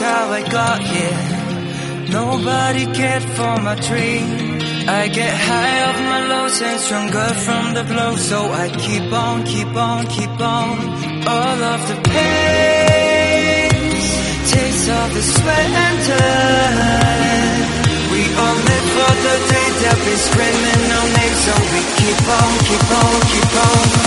how I got here. Nobody cared for my dream. I get high off my lows and stronger from the blow. So I keep on, keep on, keep on. All of the pain, taste of the sweat and dirt. We all live for the day that we screaming our names. So we keep on, keep on, keep on.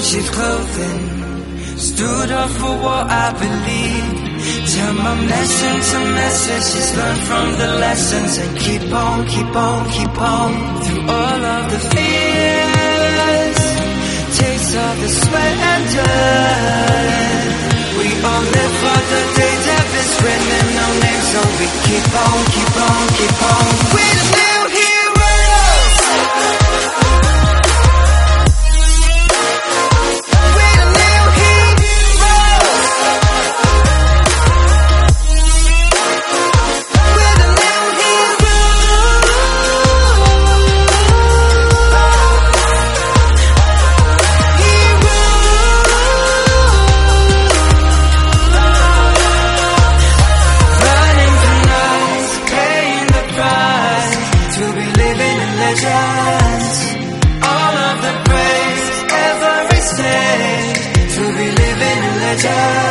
In clothing. Stood up for what I believe. Turn my message to messages, learn from the lessons and keep on, keep on, keep on. Through all of the fears, taste of the sweat and dirt. We all live for the day that is written our names, so we keep on, keep on, keep on. The